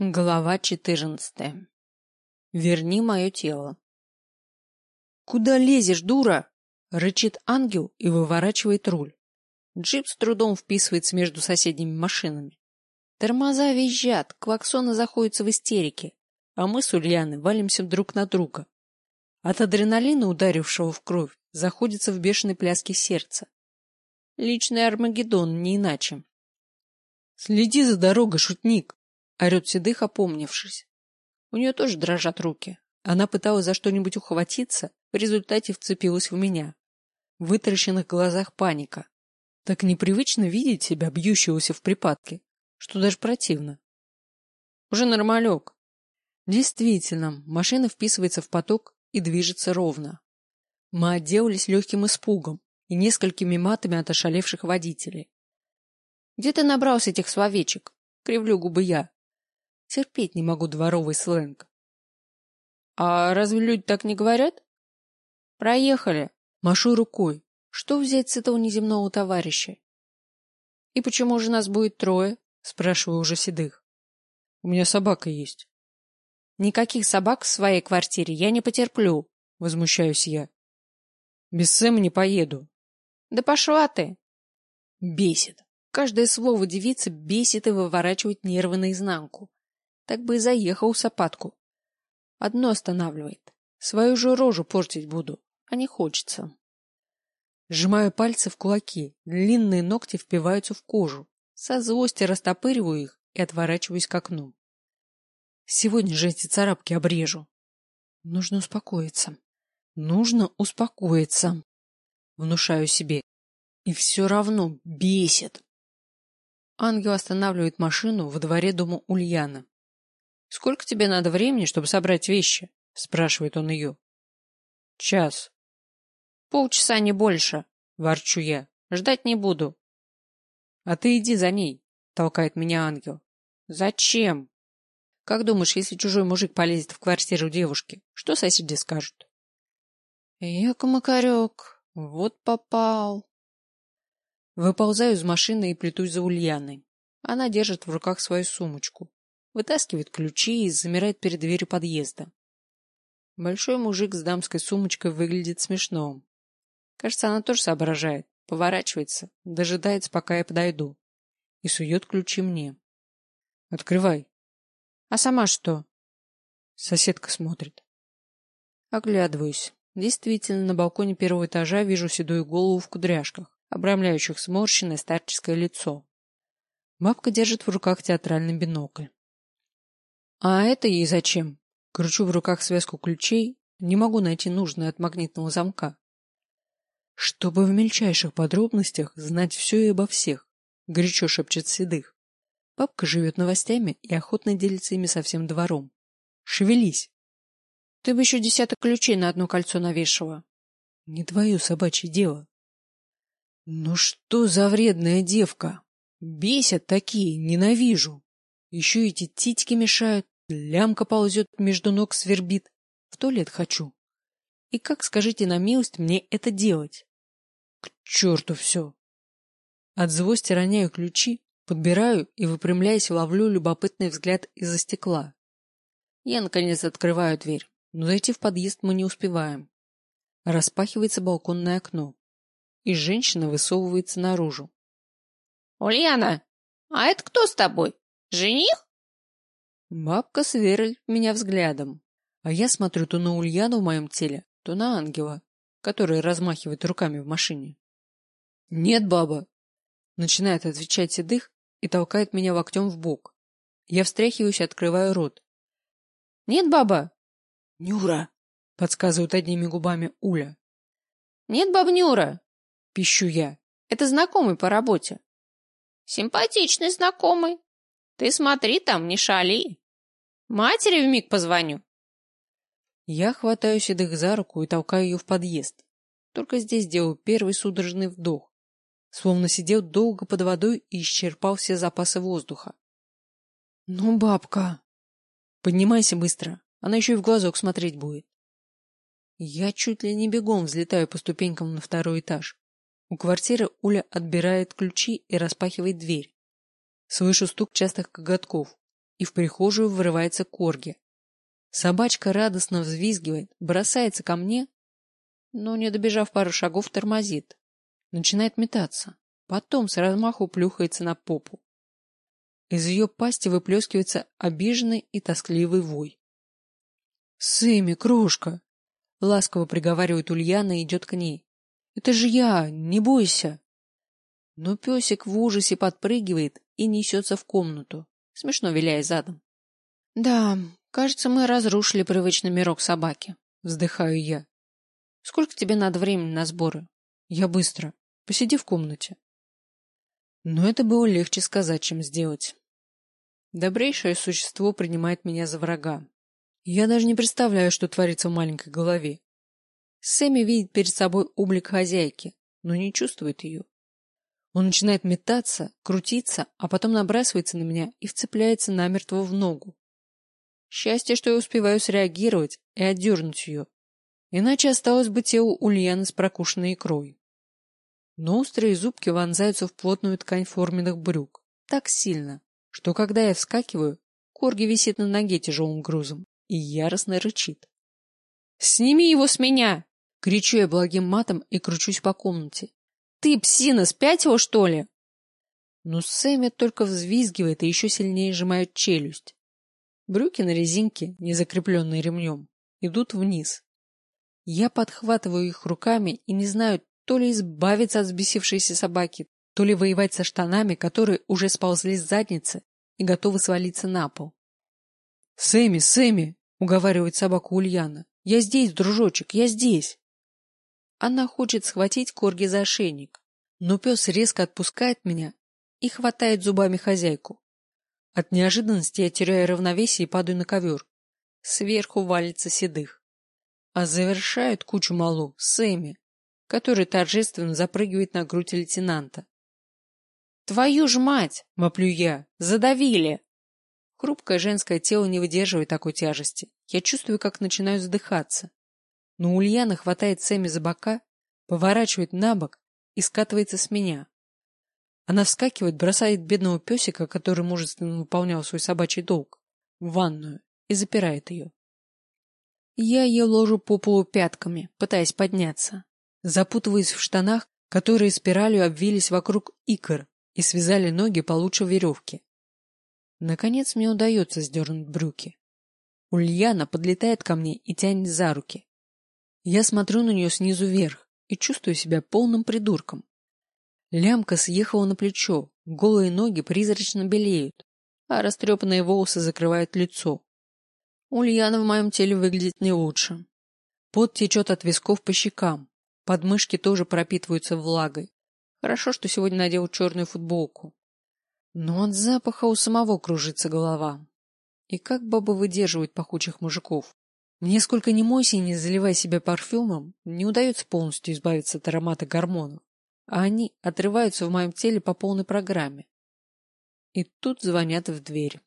Глава четырнадцатая. Верни мое тело. Куда лезешь, дура? рычит ангел и выворачивает руль. Джип с трудом вписывается между соседними машинами. Тормоза визжат, клаксоны заходятся в истерике, а мы с Ульяной валимся друг на друга. От адреналина, ударившего в кровь, заходится в бешеной пляске сердце. Личный Армагеддон, не иначе. Следи за дорогой, шутник, Орет Седых, опомнившись. У нее тоже дрожат руки. Она пыталась за что-нибудь ухватиться, в результате вцепилась в меня. В вытаращенных глазах паника. Так непривычно видеть себя, бьющегося в припадке, что даже противно. Уже нормалек. Действительно, машина вписывается в поток и движется ровно. Мы отделались легким испугом и несколькими матами от ошалевших водителей. Где ты набрался этих словечек? Кривлю губы я. Терпеть не могу дворовый сленг. А разве люди так не говорят? Проехали. Машу рукой. Что взять с этого неземного товарища? И почему же нас будет трое? Спрашиваю уже седых. У меня собака есть. Никаких собак в своей квартире я не потерплю, возмущаюсь я. Без Сэма не поеду. Да пошла ты. Бесит. Каждое слово девицы бесит и выворачивает нервы наизнанку так бы и заехал в сапатку. Одно останавливает. Свою же рожу портить буду, а не хочется. Сжимаю пальцы в кулаки, длинные ногти впиваются в кожу. Со злости растопыриваю их и отворачиваюсь к окну. Сегодня же эти царапки обрежу. Нужно успокоиться. Нужно успокоиться. Внушаю себе. И все равно бесит. Ангел останавливает машину во дворе дома Ульяны. Сколько тебе надо времени, чтобы собрать вещи? спрашивает он ее. Час. Полчаса не больше, ворчу я. Ждать не буду. А ты иди за ней, толкает меня ангел. Зачем? Как думаешь, если чужой мужик полезет в квартиру девушки, что соседи скажут? Эка, Макарек, вот попал. Выползаю из машины и плетусь за Ульяной. Она держит в руках свою сумочку вытаскивает ключи и замирает перед дверью подъезда. Большой мужик с дамской сумочкой выглядит смешно. Кажется, она тоже соображает, поворачивается, дожидается, пока я подойду, и сует ключи мне. Открывай. А сама что? Соседка смотрит. Оглядываюсь. Действительно, на балконе первого этажа вижу седую голову в кудряшках, обрамляющих сморщенное старческое лицо. Бабка держит в руках театральный бинокль. А это ей зачем? Кручу в руках связку ключей, не могу найти нужное от магнитного замка. Чтобы в мельчайших подробностях знать все и обо всех, горячо шепчет Седых. Бабка живет новостями и охотно делится ими со всем двором. Шевелись. Ты бы еще десяток ключей на одно кольцо навешала. Не твое собачье дело. Ну что за вредная девка? Бесят такие, ненавижу. Еще эти титьки мешают, лямка ползет между ног, свербит. В туалет хочу. И как, скажите на милость, мне это делать? К черту все! От злости роняю ключи, подбираю и, выпрямляясь, ловлю любопытный взгляд из-за стекла. Я, наконец, открываю дверь, но зайти в подъезд мы не успеваем. Распахивается балконное окно, и женщина высовывается наружу. — Ульяна, а это кто с тобой? Жених? Бабка сверлит меня взглядом, а я смотрю то на Ульяну в моем теле, то на ангела, который размахивает руками в машине. Нет, баба, начинает отвечать седых и толкает меня локтем в бок. Я встряхиваюсь и открываю рот. Нет, баба. Нюра, подсказывает одними губами Уля. Нет, баба Нюра, пищу я. Это знакомый по работе. Симпатичный знакомый, ты смотри там, не шали. Матери вмиг позвоню. Я хватаю седых за руку и толкаю ее в подъезд. Только здесь делаю первый судорожный вдох. Словно сидел долго под водой и исчерпал все запасы воздуха. Ну, бабка. Поднимайся быстро. Она еще и в глазок смотреть будет. Я чуть ли не бегом взлетаю по ступенькам на второй этаж. У квартиры Уля отбирает ключи и распахивает дверь. Слышу стук частых коготков. и в прихожую вырывается Корги. Собачка радостно взвизгивает, бросается ко мне, но, не добежав пару шагов, тормозит. Начинает метаться. Потом с размаху плюхается на попу. Из ее пасти выплескивается обиженный и тоскливый вой. — Сыми, крошка! — ласково приговаривает Ульяна и идет к ней. — Это же я, не бойся! Но песик в ужасе подпрыгивает и несется в комнату, смешно виляя задом. — Да, кажется, мы разрушили привычный мирок собаки, — вздыхаю я. — Сколько тебе надо времени на сборы? — Я быстро. Посиди в комнате. Но это было легче сказать, чем сделать. Добрейшее существо принимает меня за врага. Я даже не представляю, что творится в маленькой голове. Сэмми видит перед собой облик хозяйки, но не чувствует ее. Он начинает метаться, крутиться, а потом набрасывается на меня и вцепляется намертво в ногу. Счастье, что я успеваю среагировать и отдернуть ее. Иначе осталось бы тело Ульяны с прокушенной икрой. Но острые зубки вонзаются в плотную ткань форменных брюк так сильно, что когда я вскакиваю, Корги висит на ноге тяжелым грузом и яростно рычит. «Сними его с меня!» — кричу я благим матом и кручусь по комнате. «Ты, псина, спятила, что ли?» Но Сэмми только взвизгивает и еще сильнее сжимает челюсть. Брюки на резинке, не закрепленные ремнем, идут вниз. Я подхватываю их руками и не знаю, то ли избавиться от взбесившейся собаки, то ли воевать со штанами, которые уже сползли с задницы и готовы свалиться на пол. — Сэмми, Сэмми! — уговаривает собаку Ульяна. — Я здесь, дружочек, я здесь! Она хочет схватить Корги за ошейник, но пес резко отпускает меня и хватает зубами хозяйку. От неожиданности я теряю равновесие и падаю на ковер. Сверху валится седых. А завершает кучу малу Сэмми, который торжественно запрыгивает на грудь лейтенанта. «Твою ж мать!» — воплю я. «Задавили!» Хрупкое женское тело не выдерживает такой тяжести. Я чувствую, как начинаю задыхаться. Но Ульяна хватает Сэмми за бока, поворачивает на бок и скатывается с меня. Она вскакивает, бросает бедного песика, который мужественно выполнял свой собачий долг, в ванную и запирает ее. Я ее ложу по полу пятками, пытаясь подняться. Запутываясь в штанах, которые спиралью обвились вокруг икр, и связали ноги получше веревки. Наконец мне удается сдернуть брюки. Ульяна подлетает ко мне и тянет за руки. Я смотрю на нее снизу вверх и чувствую себя полным придурком. Лямка съехала на плечо, голые ноги призрачно белеют, а растрепанные волосы закрывают лицо. Ульяна в моем теле выглядит не лучше. Пот течет от висков по щекам, подмышки тоже пропитываются влагой. Хорошо, что сегодня надел черную футболку. Но от запаха у самого кружится голова. И как бабы выдерживают пахучих мужиков? Мне сколько ни мойся и не заливай себя парфюмом, не удается полностью избавиться от аромата гормонов, а они отрываются в моем теле по полной программе. И тут звонят в дверь.